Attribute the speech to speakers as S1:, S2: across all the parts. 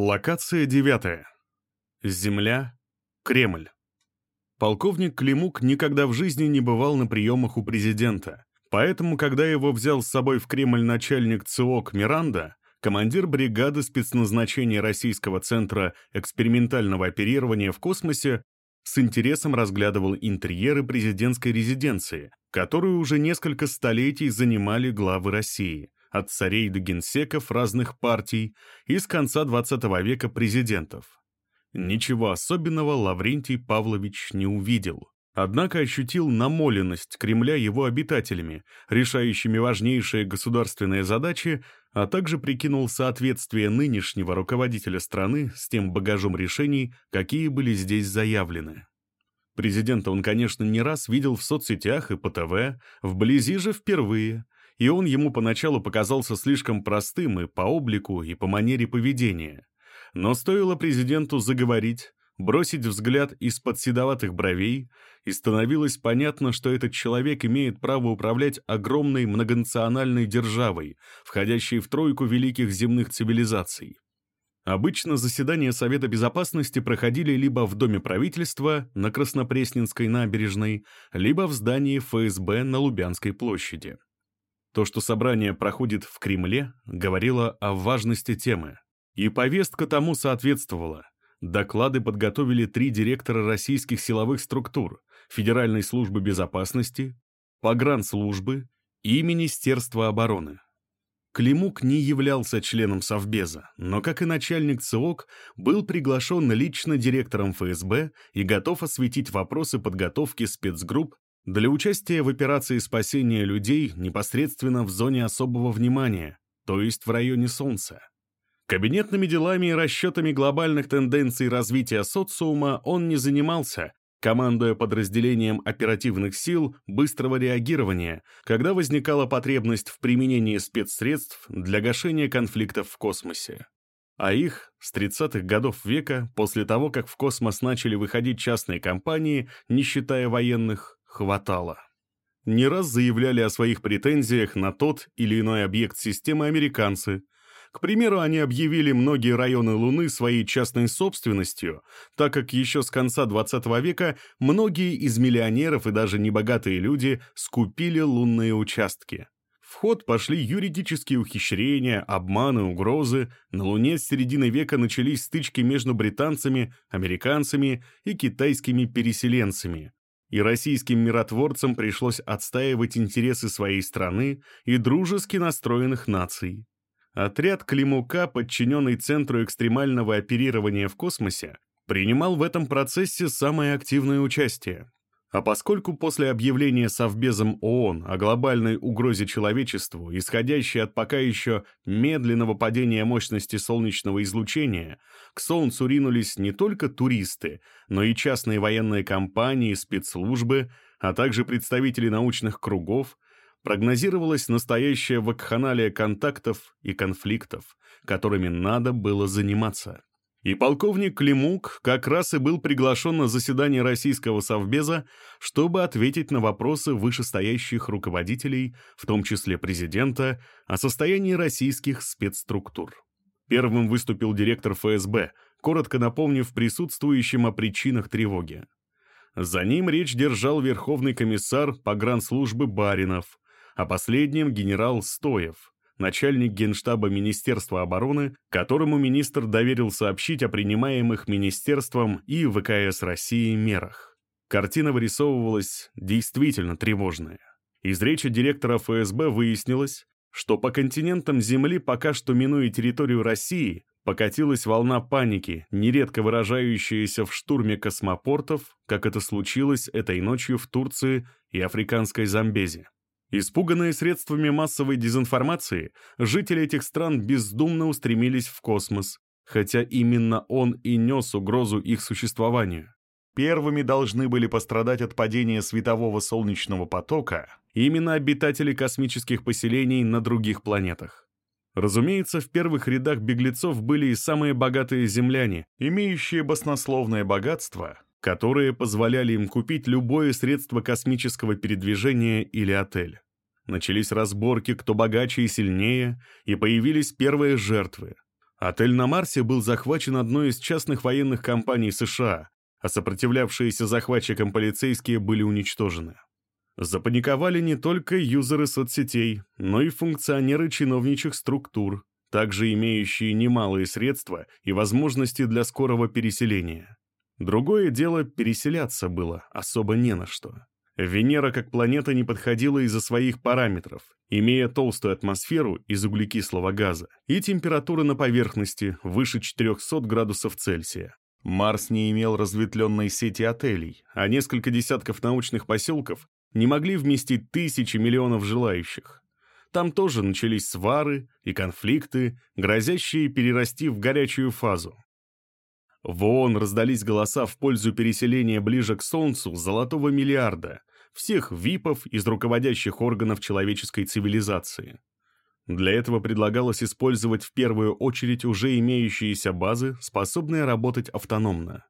S1: Локация девятая. Земля. Кремль. Полковник Климук никогда в жизни не бывал на приемах у президента, поэтому, когда его взял с собой в Кремль начальник ЦОК Миранда, командир бригады спецназначения Российского центра экспериментального оперирования в космосе с интересом разглядывал интерьеры президентской резиденции, которую уже несколько столетий занимали главы России – от царей до генсеков разных партий и с конца XX века президентов. Ничего особенного Лаврентий Павлович не увидел, однако ощутил намоленность Кремля его обитателями, решающими важнейшие государственные задачи, а также прикинул соответствие нынешнего руководителя страны с тем багажом решений, какие были здесь заявлены. Президента он, конечно, не раз видел в соцсетях и по ТВ, вблизи же впервые – и он ему поначалу показался слишком простым и по облику, и по манере поведения. Но стоило президенту заговорить, бросить взгляд из-под седоватых бровей, и становилось понятно, что этот человек имеет право управлять огромной многонациональной державой, входящей в тройку великих земных цивилизаций. Обычно заседания Совета Безопасности проходили либо в Доме правительства на Краснопресненской набережной, либо в здании ФСБ на Лубянской площади. То, что собрание проходит в Кремле, говорило о важности темы. И повестка тому соответствовала. Доклады подготовили три директора российских силовых структур, Федеральной службы безопасности, Погранслужбы и Министерства обороны. Климук не являлся членом Совбеза, но, как и начальник ЦОК, был приглашен лично директором ФСБ и готов осветить вопросы подготовки спецгрупп для участия в операции спасения людей непосредственно в зоне особого внимания, то есть в районе Солнца. Кабинетными делами и расчетами глобальных тенденций развития социума он не занимался, командуя подразделением оперативных сил быстрого реагирования, когда возникала потребность в применении спецсредств для гашения конфликтов в космосе. А их с 30-х годов века, после того, как в космос начали выходить частные компании, не считая военных, хватало. Не раз заявляли о своих претензиях на тот или иной объект системы американцы. К примеру, они объявили многие районы Луны своей частной собственностью, так как еще с конца 20 века многие из миллионеров и даже небогатые люди скупили лунные участки. В ход пошли юридические ухищрения, обманы, угрозы. На Луне с середины века начались стычки между британцами, американцами и китайскими переселенцами и российским миротворцам пришлось отстаивать интересы своей страны и дружески настроенных наций. Отряд Климука, подчиненный Центру экстремального оперирования в космосе, принимал в этом процессе самое активное участие. А поскольку после объявления Совбезом ООН о глобальной угрозе человечеству, исходящей от пока еще медленного падения мощности солнечного излучения, к Солнцу ринулись не только туристы, но и частные военные компании, спецслужбы, а также представители научных кругов, прогнозировалась настоящая вакханалия контактов и конфликтов, которыми надо было заниматься. И полковник Климук как раз и был приглашен на заседание Российского Совбеза, чтобы ответить на вопросы вышестоящих руководителей, в том числе президента, о состоянии российских спецструктур. Первым выступил директор ФСБ, коротко напомнив присутствующим о причинах тревоги. За ним речь держал верховный комиссар погранслужбы Баринов, а последним генерал Стоев, начальник Генштаба Министерства обороны, которому министр доверил сообщить о принимаемых Министерством и ВКС России мерах. Картина вырисовывалась действительно тревожная. Из речи директора ФСБ выяснилось, что по континентам Земли пока что минуя территорию России, покатилась волна паники, нередко выражающаяся в штурме космопортов, как это случилось этой ночью в Турции и африканской Замбезе. Испуганные средствами массовой дезинформации, жители этих стран бездумно устремились в космос, хотя именно он и нес угрозу их существованию. Первыми должны были пострадать от падения светового солнечного потока именно обитатели космических поселений на других планетах. Разумеется, в первых рядах беглецов были и самые богатые земляне, имеющие баснословное богатство, которые позволяли им купить любое средство космического передвижения или отель. Начались разборки, кто богаче и сильнее, и появились первые жертвы. Отель на Марсе был захвачен одной из частных военных компаний США, а сопротивлявшиеся захватчикам полицейские были уничтожены. Запаниковали не только юзеры соцсетей, но и функционеры чиновничьих структур, также имеющие немалые средства и возможности для скорого переселения. Другое дело, переселяться было особо не на что. Венера как планета не подходила из-за своих параметров, имея толстую атмосферу из углекислого газа и температуру на поверхности выше 400 градусов Цельсия. Марс не имел разветвленной сети отелей, а несколько десятков научных поселков не могли вместить тысячи миллионов желающих. Там тоже начались свары и конфликты, грозящие перерасти в горячую фазу. В ООН раздались голоса в пользу переселения ближе к Солнцу золотого миллиарда, всех ВИПов из руководящих органов человеческой цивилизации. Для этого предлагалось использовать в первую очередь уже имеющиеся базы, способные работать автономно.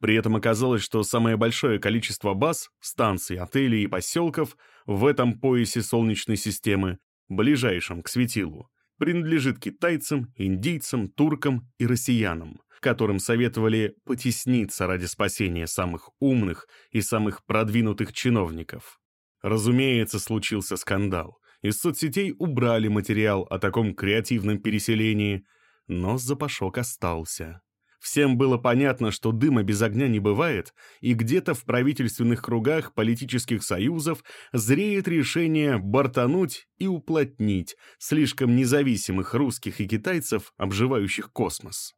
S1: При этом оказалось, что самое большое количество баз, станций, отелей и поселков в этом поясе Солнечной системы, ближайшем к светилу, принадлежит китайцам, индийцам, туркам и россиянам, которым советовали потесниться ради спасения самых умных и самых продвинутых чиновников. Разумеется, случился скандал. Из соцсетей убрали материал о таком креативном переселении, но запашок остался. Всем было понятно, что дыма без огня не бывает, и где-то в правительственных кругах политических союзов зреет решение бортануть и уплотнить слишком независимых русских и китайцев, обживающих космос.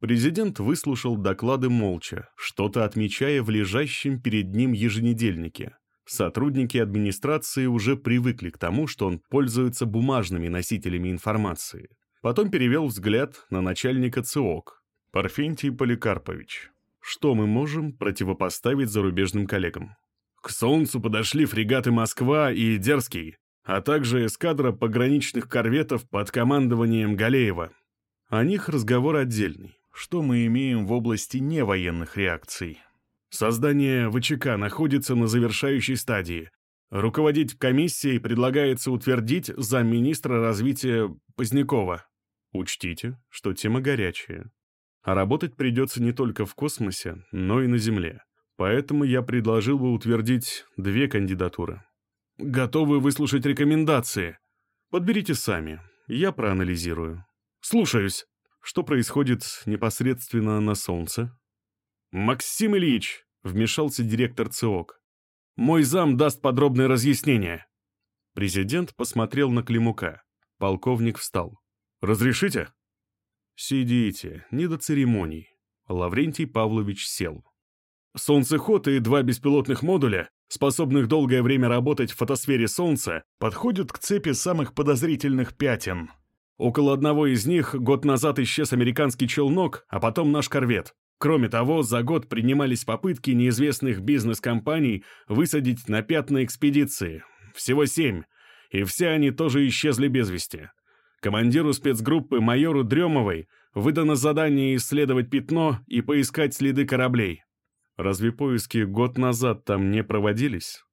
S1: Президент выслушал доклады молча, что-то отмечая в лежащем перед ним еженедельнике. Сотрудники администрации уже привыкли к тому, что он пользуется бумажными носителями информации. Потом перевел взгляд на начальника ЦИОК. «Парфентий Поликарпович, что мы можем противопоставить зарубежным коллегам?» К Солнцу подошли фрегаты «Москва» и «Дерзкий», а также эскадра пограничных корветов под командованием Галеева. О них разговор отдельный что мы имеем в области невоенных реакций. Создание ВЧК находится на завершающей стадии. Руководить комиссией предлагается утвердить замминистра развития Позднякова. Учтите, что тема горячая. А работать придется не только в космосе, но и на Земле. Поэтому я предложил бы утвердить две кандидатуры. Готовы выслушать рекомендации? Подберите сами, я проанализирую. Слушаюсь. Что происходит непосредственно на Солнце? «Максим Ильич!» — вмешался директор ЦИОК. «Мой зам даст подробное разъяснение». Президент посмотрел на Климука. Полковник встал. «Разрешите?» «Сидите, не до церемоний». Лаврентий Павлович сел. Солнцеход и два беспилотных модуля, способных долгое время работать в фотосфере Солнца, подходят к цепи самых подозрительных пятен, Около одного из них год назад исчез американский челнок, а потом наш корвет. Кроме того, за год принимались попытки неизвестных бизнес-компаний высадить на пятна экспедиции. Всего семь. И все они тоже исчезли без вести. Командиру спецгруппы майору Дремовой выдано задание исследовать пятно и поискать следы кораблей. Разве поиски год назад там не проводились?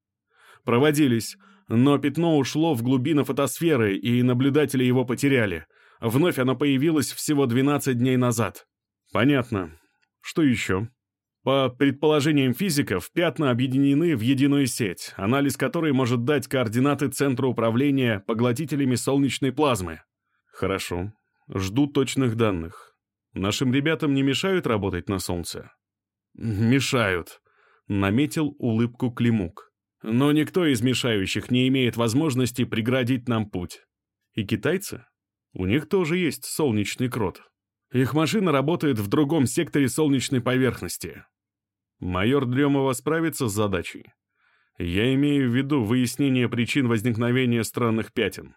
S1: Проводились, но пятно ушло в глубины фотосферы, и наблюдатели его потеряли. Вновь оно появилось всего 12 дней назад. Понятно. Что еще? По предположениям физиков, пятна объединены в единую сеть, анализ которой может дать координаты Центра управления поглотителями солнечной плазмы. Хорошо. Жду точных данных. Нашим ребятам не мешают работать на Солнце? Мешают. Наметил улыбку Климук. Но никто из мешающих не имеет возможности преградить нам путь. И китайцы? У них тоже есть солнечный крот. Их машина работает в другом секторе солнечной поверхности. Майор Дремова справится с задачей. Я имею в виду выяснение причин возникновения странных пятен.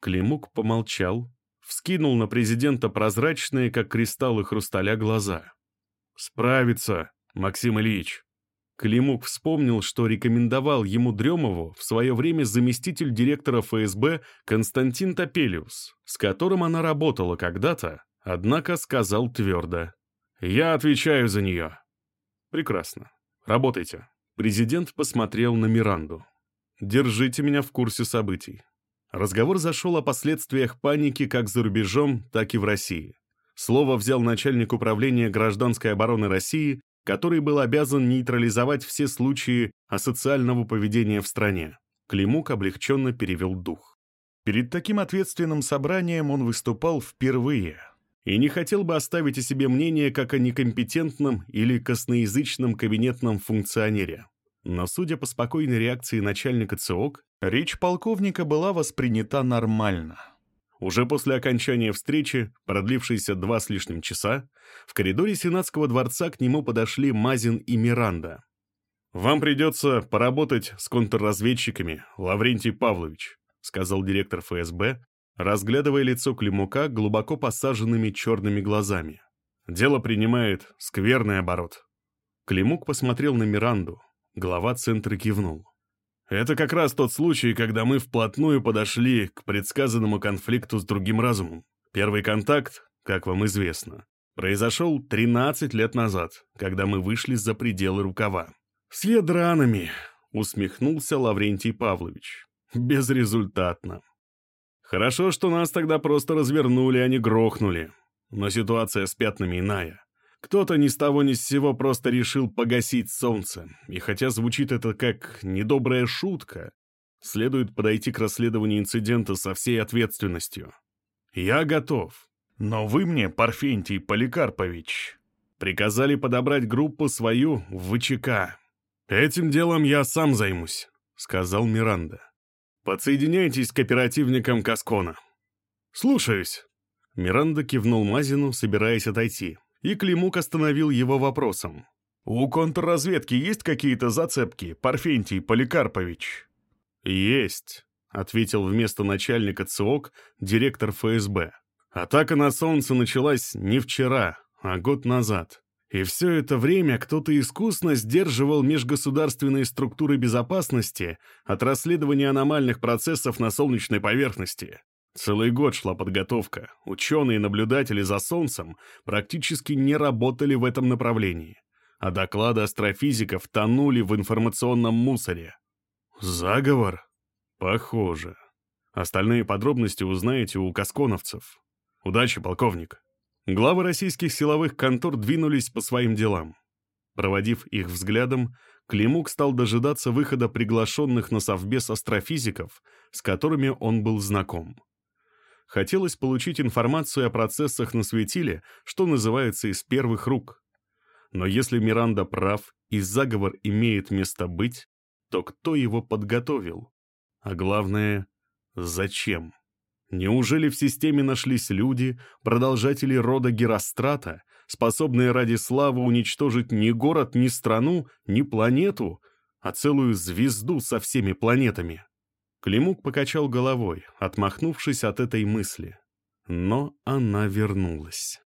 S1: Климук помолчал, вскинул на президента прозрачные, как кристаллы хрусталя, глаза. «Справится, Максим Ильич. Климук вспомнил, что рекомендовал ему Дремову в свое время заместитель директора ФСБ Константин Топелиус, с которым она работала когда-то, однако сказал твердо. «Я отвечаю за нее». «Прекрасно. Работайте». Президент посмотрел на Миранду. «Держите меня в курсе событий». Разговор зашел о последствиях паники как за рубежом, так и в России. Слово взял начальник управления гражданской обороны России, который был обязан нейтрализовать все случаи асоциального поведения в стране. Климук облегченно перевел дух. Перед таким ответственным собранием он выступал впервые и не хотел бы оставить о себе мнение как о некомпетентном или косноязычном кабинетном функционере. Но, судя по спокойной реакции начальника ЦОК, речь полковника была воспринята нормально. Уже после окончания встречи, продлившейся два с лишним часа, в коридоре Сенатского дворца к нему подошли Мазин и Миранда. «Вам придется поработать с контрразведчиками, Лаврентий Павлович», сказал директор ФСБ, разглядывая лицо Климука глубоко посаженными черными глазами. «Дело принимает скверный оборот». Климук посмотрел на Миранду, глава центра кивнул. Это как раз тот случай, когда мы вплотную подошли к предсказанному конфликту с другим разумом. Первый контакт, как вам известно, произошел 13 лет назад, когда мы вышли за пределы рукава. «С ядранами», — усмехнулся Лаврентий Павлович. «Безрезультатно. Хорошо, что нас тогда просто развернули, а не грохнули. Но ситуация с пятнами иная. Кто-то ни с того ни с сего просто решил погасить солнце, и хотя звучит это как недобрая шутка, следует подойти к расследованию инцидента со всей ответственностью. Я готов. Но вы мне, Парфентий Поликарпович, приказали подобрать группу свою в ВЧК. Этим делом я сам займусь, сказал Миранда. Подсоединяйтесь к оперативникам Каскона. Слушаюсь. Миранда кивнул Мазину, собираясь отойти и Климук остановил его вопросом. «У контрразведки есть какие-то зацепки, Парфентий Поликарпович?» «Есть», — ответил вместо начальника ЦОК директор ФСБ. «Атака на Солнце началась не вчера, а год назад. И все это время кто-то искусно сдерживал межгосударственные структуры безопасности от расследования аномальных процессов на солнечной поверхности. Целый год шла подготовка. Ученые и наблюдатели за Солнцем практически не работали в этом направлении, а доклады астрофизиков тонули в информационном мусоре. Заговор? Похоже. Остальные подробности узнаете у касконовцев. Удачи, полковник. Главы российских силовых контор двинулись по своим делам. Проводив их взглядом, Климук стал дожидаться выхода приглашенных на совбез астрофизиков, с которыми он был знаком. Хотелось получить информацию о процессах на светиле, что называется, из первых рук. Но если Миранда прав и заговор имеет место быть, то кто его подготовил? А главное, зачем? Неужели в системе нашлись люди, продолжатели рода Герострата, способные ради славы уничтожить ни город, ни страну, ни планету, а целую звезду со всеми планетами? Климук покачал головой, отмахнувшись от этой мысли. Но она вернулась.